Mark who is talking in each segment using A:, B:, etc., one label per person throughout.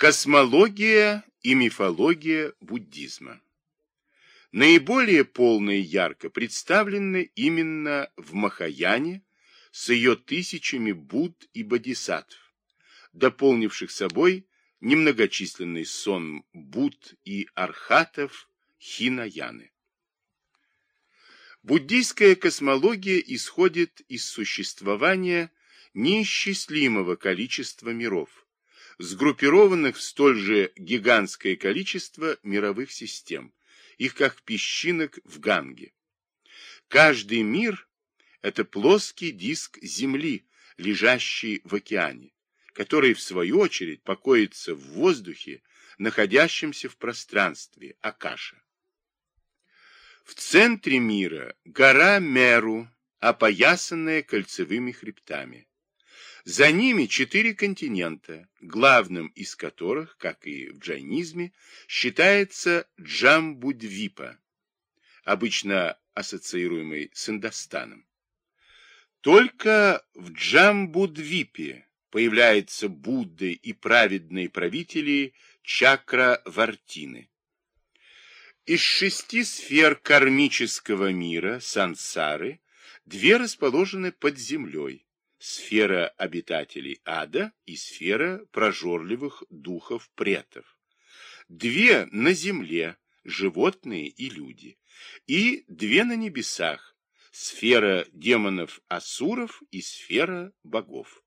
A: Космология и мифология буддизма. Наиболее полно и ярко представлены именно в Махаяне с ее тысячами Будд и Бодисаттв, дополнивших собой немногочисленный сон Будд и Архатов Хинаяны. Буддийская космология исходит из существования неисчислимого количества миров, сгруппированных в столь же гигантское количество мировых систем, их как песчинок в Ганге. Каждый мир – это плоский диск Земли, лежащий в океане, который, в свою очередь, покоится в воздухе, находящемся в пространстве, Акаша. В центре мира гора Меру, опоясанная кольцевыми хребтами. За ними четыре континента, главным из которых, как и в джайнизме, считается Джамбудвипа, обычно ассоциируемый с Индостаном. Только в Джамбудвипе появляются Будды и праведные правители Чакра-Вартины. Из шести сфер кармического мира, сансары, две расположены под землей, сфера обитателей ада и сфера прожорливых духов претов. Две на земле, животные и люди, и две на небесах, сфера демонов-асуров и сфера богов.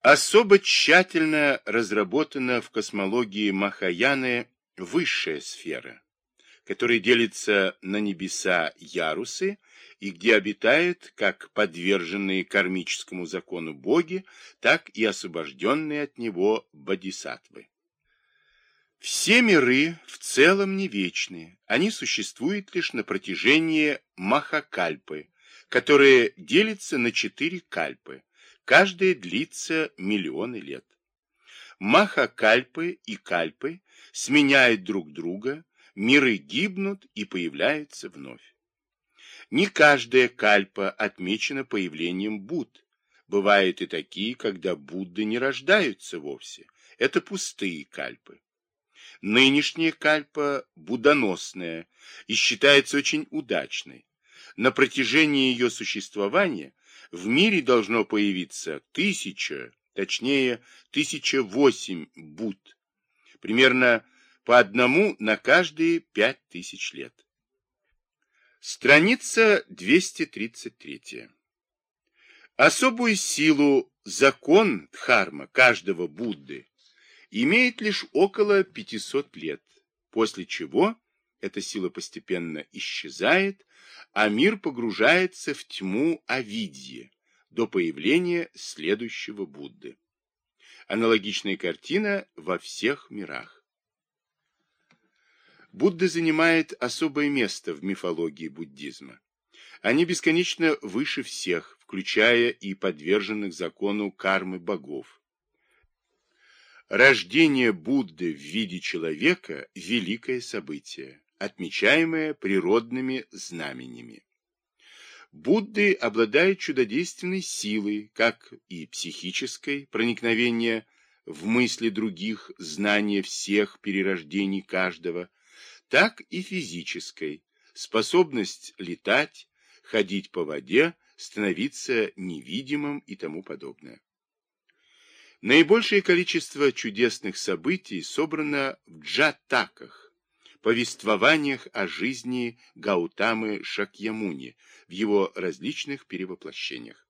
A: Особо тщательно разработана в космологии Махаяны высшая сфера, которая делится на небеса ярусы и где обитают как подверженные кармическому закону боги, так и освобожденные от него бодисаттвы. Все миры в целом не вечны, они существуют лишь на протяжении Махакальпы, которая делится на четыре кальпы, каждая длится миллионы лет. Махакальпы и кальпы сменяют друг друга, миры гибнут и появляются вновь. Не каждая кальпа отмечена появлением Будд. Бывают и такие, когда Будды не рождаются вовсе. Это пустые кальпы. Нынешняя кальпа будоносная и считается очень удачной. На протяжении ее существования в мире должно появиться тысяча, точнее, тысяча восемь Будд. Примерно по одному на каждые пять тысяч лет. Страница 233. Особую силу закон Дхарма каждого Будды имеет лишь около 500 лет, после чего эта сила постепенно исчезает, а мир погружается в тьму Авидьи до появления следующего Будды. Аналогичная картина во всех мирах. Будда занимает особое место в мифологии буддизма. Они бесконечно выше всех, включая и подверженных закону кармы богов. Рождение Будды в виде человека – великое событие, отмечаемое природными знаменями. Будды обладают чудодейственной силой, как и психической, проникновение в мысли других, знание всех перерождений каждого, так и физической, способность летать, ходить по воде, становиться невидимым и тому подобное. Наибольшее количество чудесных событий собрано в джатаках, повествованиях о жизни Гаутамы Шакьямуни в его различных перевоплощениях.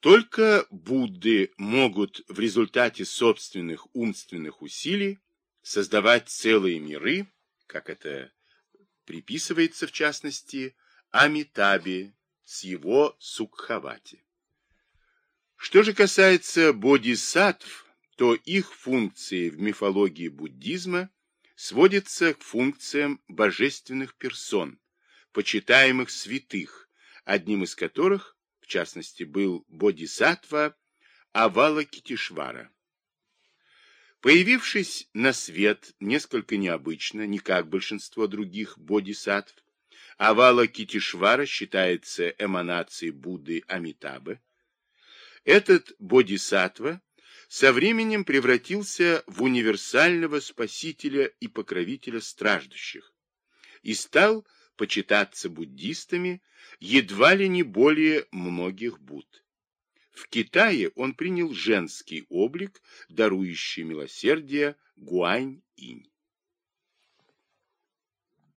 A: Только Будды могут в результате собственных умственных усилий создавать целые миры, как это приписывается в частности Амитабе с его Сукхавати. Что же касается бодисаттв, то их функции в мифологии буддизма сводятся к функциям божественных персон, почитаемых святых, одним из которых, в частности, был бодисаттва Авалокитишвара. Появившись на свет несколько необычно, не как большинство других бодисаттв, Авала Китишвара считается эманацией Будды Амитабы. Этот бодисаттва со временем превратился в универсального спасителя и покровителя страждущих и стал почитаться буддистами едва ли не более многих Будд. В Китае он принял женский облик, дарующий милосердие Гуань-инь.